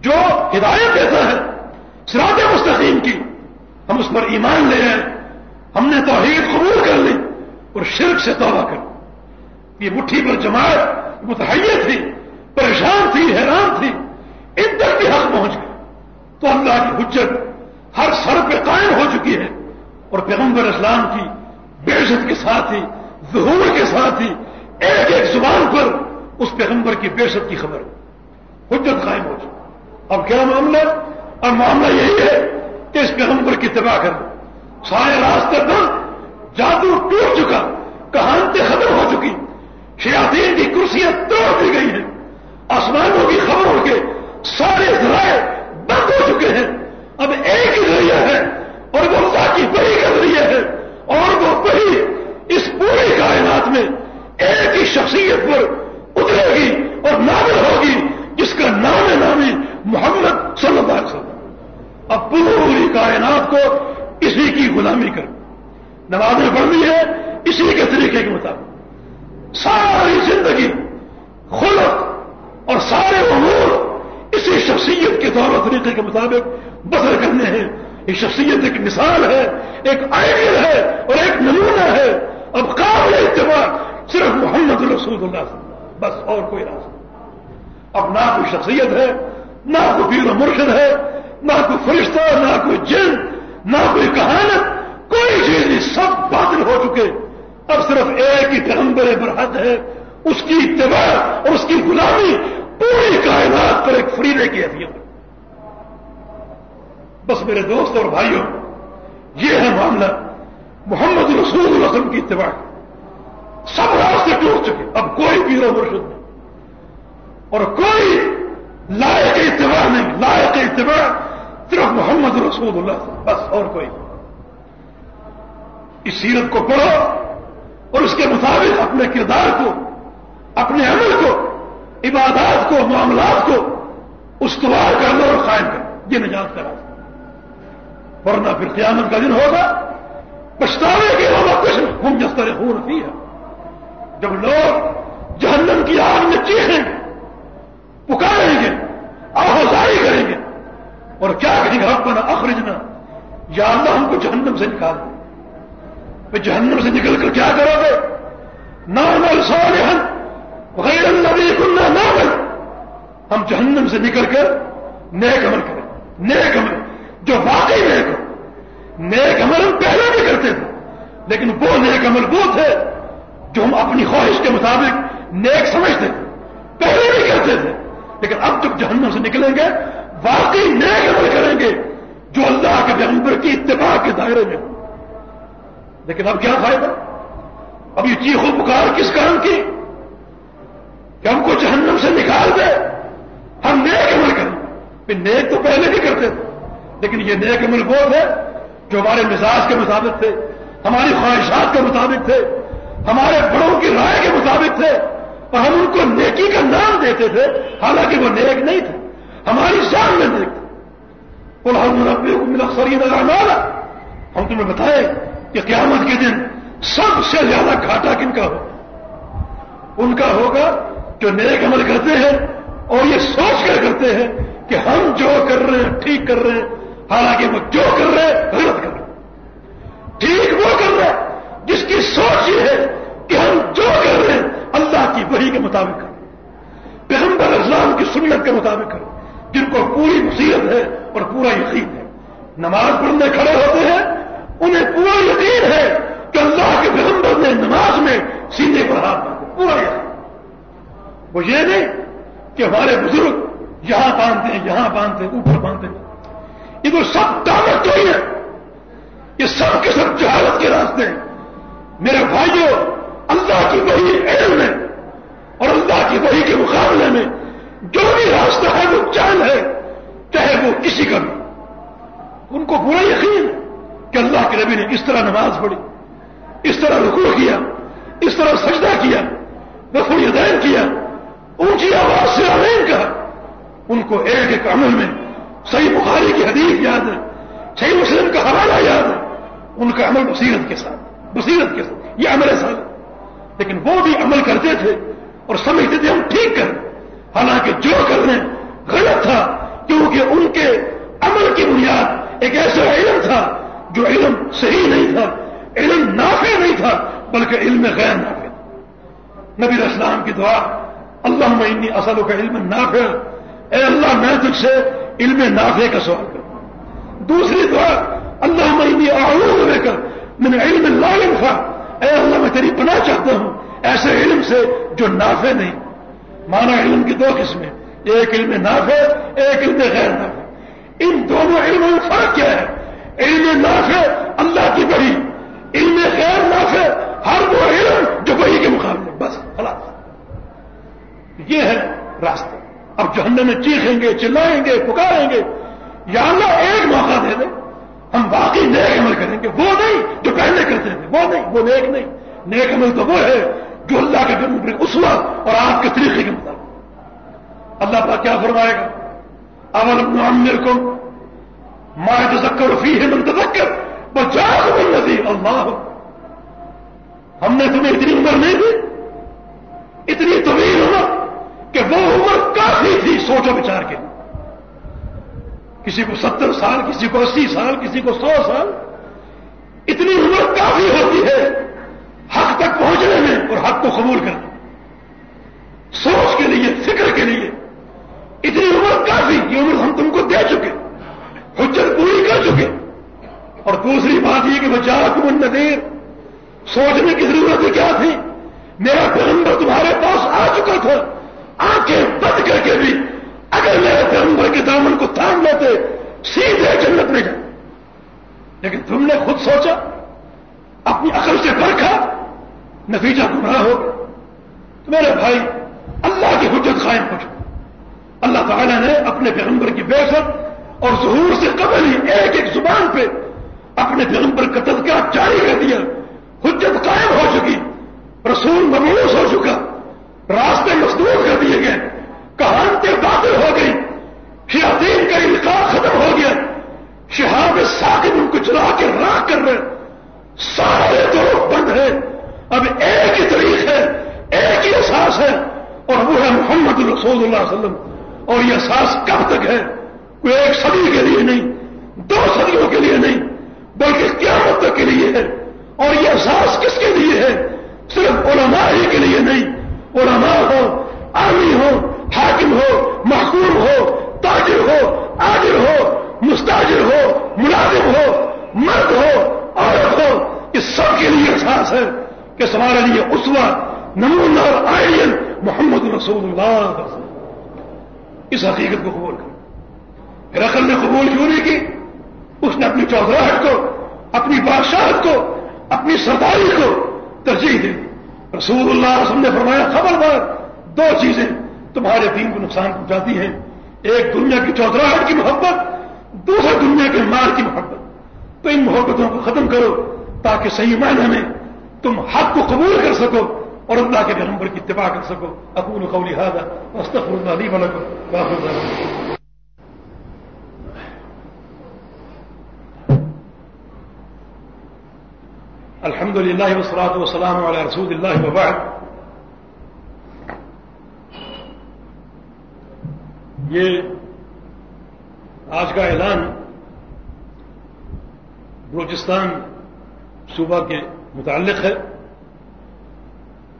جو ہدایت دیتا ہے۔ سراط مستقیم کی۔ ہم اس پر ایمان لے آئے۔ ہم نے توحید قبول کر لی اور شرک سے توبہ کر یہ مٹھی پر جماعت متحیہ تھی، پریشان تھی، حیران تھی ان تک بھی حق پہنچ گئے تو اللہ کی حجت ہر سر پہ قائم ہو چکی ہے۔ اور پیغمبر اسلام کی بےزت کے ساتھ ہی ظہور کے ساتھ ہی ایک ایک زبان پر اس پیغمبر کی بےزت کی خبر۔ حجت قائم ہو چکی۔ اب کیا معاملہ؟ اب معاملہ یہی ہے کہ اس پیغمبر کی تباہ کر دو۔ سارے راستے پر جادو ٹوٹ چکا کہانتیں ختم ہو چکی۔ شیاطین کی کرسیاں توڑ دی گئی ہیں۔ آسمانوں کی خبروں کے سارے ذرائع بند ہو چکے ہیں۔ اب ایک ہی ذریعہ ہے اور وہ اللہ کی بڑی کا ذریعہ ہے۔ اور وہ بڑی اس پوری کائنات میں ایک ہی شخصیت پر اترے گی اور نامل ہوگی، جس کا نام نامی محمد صلی اللہ علیہ وسلم۔ اب پوری کائنات کو اسی کی غلامی کر۔ نمازیں پڑھنی ہے، اسی کے طریقے کے مطابق۔ ساری زندگی خلق اور سارے امور اسی شخصیت کے طور طریقے کے مطابق بسر کرنے ہیں۔ یہ شخصیت ایک مثال ہے، ایک آئیڈیل ہے اور ایک نمونہ ہے۔ اب قابل اتباع صرف محمد رسول اللہ بس اور کوئی راستہ اب نہ کوئی شخصیت ہے، نہ کوئی پیر و مرشد ہے، نہ کوئی فرشتہ، نہ کوئی جن نہ کوئی کہانت، کوئی چیز نہیں، سب باطل ہو چکے۔ اب صرف ایک ہی پیغمبر برحد ہے، اس کی اتباع اور اس کی غلامی پوری کائنات پر ایک فریدے کی حیثیت بس میرے دوست اور بھائیوں، یہ ہے معاملہ محمد رسول اللہ وسلم کی اتباع۔ سب راستے ٹوٹ چکے، اب کوئی پیر و مرشد نہیں۔ اور کوئی لائق اتباع نہیں، لائق اتباع صرف محمد رسول اللہ۔ سے بس اور کوئی۔ اس سیرت کو پڑھو اور اس کے مطابق اپنے کردار کو، اپنے عمل کو، عبادات کو، معاملات کو استوار کر لو اور قائم کر یہ نجات کا راستہ ورنہ پھر قیامت کا دن ہوگا، پچھتاوے کے وہ کچھ ہم جس طرح خون ہے جب لوگ جہنم کی آگ میں چیخیں گے پکاریں گے آہوزاری کریں گے اور کیا کہیں گے؟ اپنا اخرجنا۔ یا اللہ، ہم کو جہنم سے نکال دیں جہنم سے نکل کر کیا کرو گے؟ نارمل صالحا، غیر الذي كنا ہم جہنم سے نکل کر نیک عمل کریں۔ نیک عمل۔ جو واقعی نیک ہو۔ نیک عمل ہم پہلے بھی کرتے تھے۔ لیکن وہ نیک عمل وہ تھے جو ہم اپنی خواہش کے مطابق نیک سمجھتے تھے۔ پہلے بھی کرتے تھے۔ لیکن اب جب جہنم سے نکلیں گے واقعی نیک عمل کریں گے جو اللہ کے پیغمبر کی اتباع کے دائرے میں لیکن اب کیا فائدہ؟ اب یہ چیخو پکار کس کام کی؟ کہ ہم کو جہنم سے نکال دے۔ ہم نیک عمل کریں۔ پھر نیک تو پہلے بھی کرتے تھے، لیکن یہ نیک عمل وہ ہے جو ہمارے مزاج کے مطابق تھے، ہماری خواہشات کے مطابق تھے، ہمارے بڑوں کی رائے کے مطابق تھے۔ اور ہم ان کو نیکی کا نام دیتے تھے، حالانکہ وہ نیک نہیں تھے۔ ہماری شان میں نیک تھے کو ملا سری نظر ہم تمہیں بتائے کہ قیامت کے دن سب سے زیادہ گھاٹا کن کا ہو؟ ان کا ہوگا جو نیک عمل کرتے ہیں اور یہ سوچ کر کرتے ہیں کہ ہم جو کر رہے ہیں، ٹھیک کر رہے ہیں، حالانکہ وہ جو کر رہے ہیں، غلط کر رہے ہیں۔ ٹھیک وہ کر رہے ہیں جس کی سوچ یہ ہے کہ ہم جو کر رہے ہیں، اللہ کی وحی کے مطابق۔ کریں پیغمبر اسلام کی سنت کے مطابق۔ کریں جن کو پوری مصیبت ہے اور پورا یقین ہے۔ نماز پڑھنے کھڑے ہوتے ہیں، انہیں پورا یقین ہے کہ اللہ کے پیغمبر نے نماز میں سینے پر ہاتھ پورا یقین۔ وہ یہ نہیں کہ ہمارے بزرگ یہاں باندھتے ہیں، یہاں باندھتے ہیں، اوپر باندھتے ہیں۔ یہ تو سب دعوت تو ہی ہے۔ یہ سب کے سب جہالت کے راستے ہیں۔ میرے بھائیوں اللہ کی وہی علم ہے اور اللہ کی وہی کے مقابلے میں جو بھی راستہ ہے وہ چال ہے، چاہے وہ کسی کا بھی۔ ان کو برا یقین کہ اللہ کے نبی نے اس طرح نماز پڑھی، اس طرح رکوع کیا، اس طرح سجدہ کیا رفع دین کیا، اونچی آواز سے آمین کہا۔ ان کو ایک ایک عمل میں صحیح بخاری کی حدیث یاد ہے، صحیح مسلم کا حوالہ یاد ہے۔ ان کا عمل بصیرت کے ساتھ، بصیرت کے ساتھ، یہ عمل ساتھ لیکن وہ بھی عمل کرتے تھے اور سمجھتے تھے ہم ٹھیک کر۔ حالانکہ جو کر رہے غلط تھا، کیونکہ ان کے عمل کی بنیاد ایک ایسا علم تھا جو علم صحیح نہیں تھا، علم نافع نہیں تھا، بلکہ علم غیر نافع۔ نبی اسلام کی دعا اللہ میں اصل کا علم نافع۔ اے اللہ، میں تجھ سے علم نافع کا سوال کروں دوسری دعا اللہ میں آڑوں لے کر میں نے علم لالم تھا اے اللہ، میں تیری پناہ چاہتا ہوں، ایسے علم سے جو نافع نہیں۔ مانا علم کی دو قسمیں ایک علم نافع، ایک علم غیر نافع۔ ان دونوں علموں میں فرق کیا ہے علم نافع اللہ کی بڑی علم غیر نافع ہر وہ علم جو وہی کے مقابلے بس، خلاص۔ یہ ہے راستہ اب جو میں چیخیں گے، چلائیں گے، پکاریں گے۔ یا اللہ ایک موقع دے دیں ہم باقی نیک عمل کریں گے۔ وہ نہیں جو پہلے کرتے تھے، وہ نہیں، وہ نیک نہیں۔ نیک عمل تو وہ ہے جو اللہ کے گھر اس وقت اور آپ کے طریقے کے مطابق۔ اللہ تعالیٰ کیا فرمائے گا؟ اول عامر کو ماں تذکر فی ہے من تذکر بچا ندی اللہ، ہم نے تمہیں اتنی عمر نہیں دی، اتنی طویل عمر کہ وہ عمر کافی تھی سوچو بچار کے۔ کسی کو ستر سال، کسی کو اسی سال، کسی کو سو سال، اتنی عمر کافی ہوتی ہے حق تک پہنچنے میں اور حق کو قبول کرنے سوچ کے لیے، فکر کے لیے۔ اتنی عمر کافی، یہ عمر ہم تم کو دے چکے۔ حجت پوری کر چکے۔ اور دوسری بات یہ کہ بچا تم ندیر سوچنے کی ضرورت کیا تھی؟ میرا پیغمبر تمہارے پاس آ چکا تھا۔ آنکھیں بند کر کے بھی اگر میرے پیغمبر کے دامن کو تھام لیتے، سیدھے جنت میں جائیں لیکن تم نے خود سوچا، اپنی عقل سے پرکھا۔ نتیجہ گمراہ ہو تو میرے بھائی، اللہ کی حجت قائم ہو اللہ تعالیٰ نے اپنے پیغمبر کی بحثت اور ظہور سے قبل ہی ایک ایک زبان پہ اپنے پیغمبر کا تذکرہ جاری کر دیا۔ حجت قائم ہو چکی۔ رسول مبوس ہو چکا۔ راستے مزدور کر دیے گئے۔ کہانتیں باطل ہو گئی شیاطین کا انکار ختم ہو گیا۔ شہاب ساکن ان کو چلا کے راہ کر رہے۔ سارے دور بند ہیں۔ اب ایک ہی تاریخ ہے، ایک ہی احساس ہے، اور وہ ہے محمد رسول اللہ علیہ وسلم۔ اور یہ احساس کب تک ہے؟ کوئی ایک صدی کے لیے نہیں، دو صدیوں کے لیے نہیں، بلکہ قیامت تک کے لیے ہے۔ اور یہ احساس کس کے لیے ہے؟ صرف علماء ہی کے لیے نہیں۔ علماء ہو آرمی ہو، حاکم ہو، محکوم ہو، تاجر ہو عادر ہو، مستاجر ہو، ملازم ہو، مرد ہو، عورت ہو اس سب کے لیے احساس ہے۔ کہ ہمارے لیے اسوا نمونہ اور آئین محمد رسول اللہ اس حقیقت کو قبول کر پھر نے قبول کیوں نہیں کی؟ اس نے اپنی چودراہٹ کو، اپنی بادشاہت کو، اپنی سرداری کو ترجیح دی۔ رسول اللہ وسلم نے فرمایا، خبردار، دو چیزیں تمہارے دین کو نقصان پہنچاتی ہیں۔ ایک دنیا کی چودراہٹ کی محبت دوسرے دنیا کے مار کی محبت۔ تو ان محبتوں کو ختم کرو تاکہ صحیح معنی میں تم حق کو قبول کر سکو اور اللہ کے نمبر کی اتباع کر سکو۔ اکول قولی حاضر استغفر اللہ علی ولکم الحمد للہ وسلاۃ وسلام علیہ رسول اللہ وبعد۔ یہ آج کا اعلان بلوچستان صوبہ کے متعلق ہے۔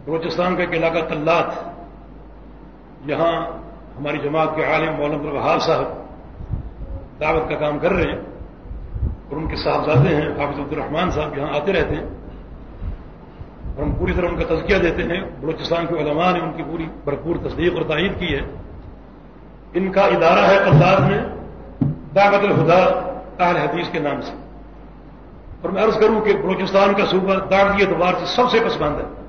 بلوچستان کا ایک علاقہ تلات یہاں ہماری جماعت کے عالم مولانا الوہاب صاحب دعوت کا کام کر رہے ہیں اور ان کے صاحبزادے ہیں، حافظ عبد الرحمان صاحب یہاں آتے رہتے ہیں۔ اور ہم پوری طرح ان کا تزکیہ دیتے ہیں۔ بلوچستان کے علماء نے ان کی پوری بھرپور تصدیق اور تائید کی ہے۔ ان کا ادارہ ہے قلاد میں، دعوت الہدا، اہل حدیث کے نام سے۔ اور میں عرض کروں کہ بلوچستان کا صوبہ دعوتی اعتبار سے سب سے پسماندہ ہے۔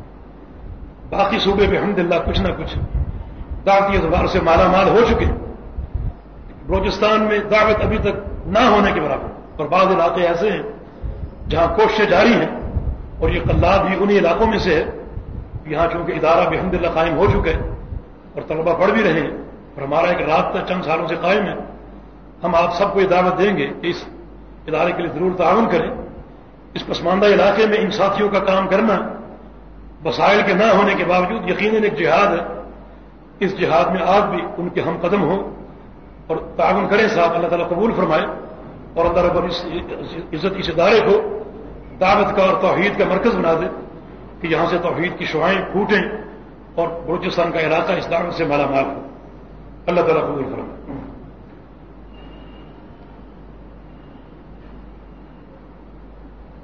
باقی صوبے پہ حمد اللہ کچھ نہ کچھ دعوتی اعتبار سے مالا مال ہو چکے بلوچستان میں دعوت ابھی تک نہ ہونے کے برابر اور بعض علاقے ایسے ہیں جہاں کوششیں جاری ہیں اور یہ قلاب بھی انہی علاقوں میں سے ہے یہاں چونکہ ادارہ بھی الحمد للہ قائم ہو چکا ہے اور طلبا پڑھ بھی رہے ہیں اور ہمارا ایک رابطہ چند سالوں سے قائم ہے۔ ہم آپ سب کو یہ دعوت دیں گے کہ اس ادارے کے لیے ضرور تعاون کریں۔ اس پسماندہ علاقے میں ان ساتھیوں کا کام کرنا وسائل کے نہ ہونے کے باوجود یقیناً ایک جہاد ہے۔ اس جہاد میں آپ بھی ان کے ہم قدم ہوں۔ اور تعاون کریں صاحب، اللہ تعالیٰ قبول فرمائے۔ اور اللہ رب عزت اس ادارے کو دعوت کا اور توحید کا مرکز بنا دے کہ یہاں سے توحید کی شعائیں پھوٹیں اور بلوچستان کا علاقہ اس دعوت سے مالا مال ہو۔ اللہ تعالیٰ قبول کرو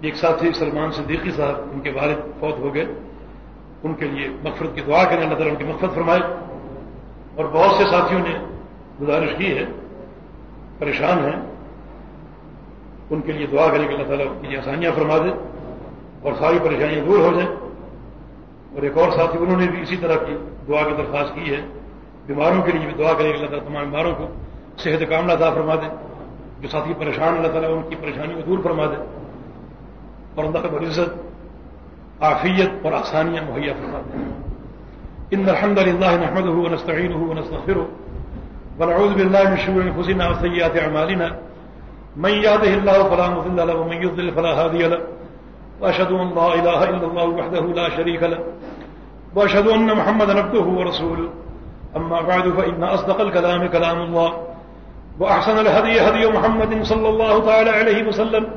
ایک ساتھی سلمان صدیقی صاحب، ان کے والد فوت ہو گئے۔ ان کے لیے مغفرت کی دعا کریں، اللہ تعالیٰ ان کی مغفرت فرمائے۔ اور بہت سے ساتھیوں نے گزارش کی ہے، پریشان ہیں۔ ان کے لیے دعا کریں کہ اللہ تعالیٰ ان کی آسانیاں فرما دے اور ساری پریشانیاں دور ہو جائیں۔ اور ایک اور ساتھی، انہوں نے بھی اسی طرح کی دعا کی درخواست کی ہے۔ بیماروں کے لیے بھی دعا کریں کہ اللہ تعالیٰ تمام بیماروں کو صحت کام عطا فرما دے۔ جو ساتھی پریشان اللہ تعالیٰ ان کی پریشانی کو دور فرما دے۔ اور اللہ کا عزت، عافیت اور آسانیاں مہیا فرما دے۔ ان الحمد للہ نحمده ونستعينه ونستغفره ونعوذ بالله من شرور انفسنا وسيئات اعمالنا۔ من يهده الله فلا مضل له، ومن يضلل فلا هادي له۔ واشهد ان لا اله الا الله وحده لا شريك له۔ واشهد ان محمدا عبده ورسوله۔ اما بعد فان اصدق الكلام كلام الله۔ واحسن الهدي هدي محمد صلى الله تعالى عليه وسلم۔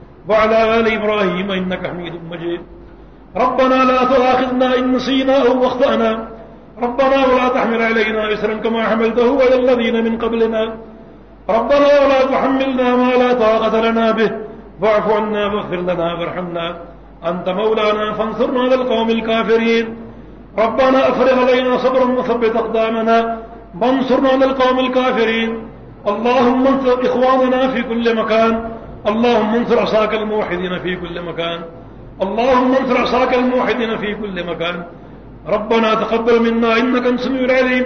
وعلى آل إبراهيم إنك حميد مجيد. ربنا لا تؤاخذنا إن نسينا أو أخطأنا. ربنا ولا تحمل علينا إسرا كما حملته على الذين من قبلنا. ربنا ولا تحملنا ما لا طاقة لنا به. واعف عنا واغفر لنا وارحمنا. أنت مولانا فانصرنا على القوم الكافرين. ربنا أفرغ علينا صبرا وثبت أقدامنا. وانصرنا على القوم الكافرين. اللهم انصر إخواننا في كل مكان. اللهم انصر عصاك الموحدين في كل مكان. اللهم انصر عصاك الموحدين في كل مكان. ربنا تقبل منا إنك أنت سميع العليم.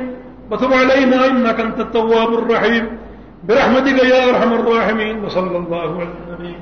وتب علينا إنك أنت التواب الرحيم. برحمتك يا أرحم الراحمين. وصلى الله على النبي.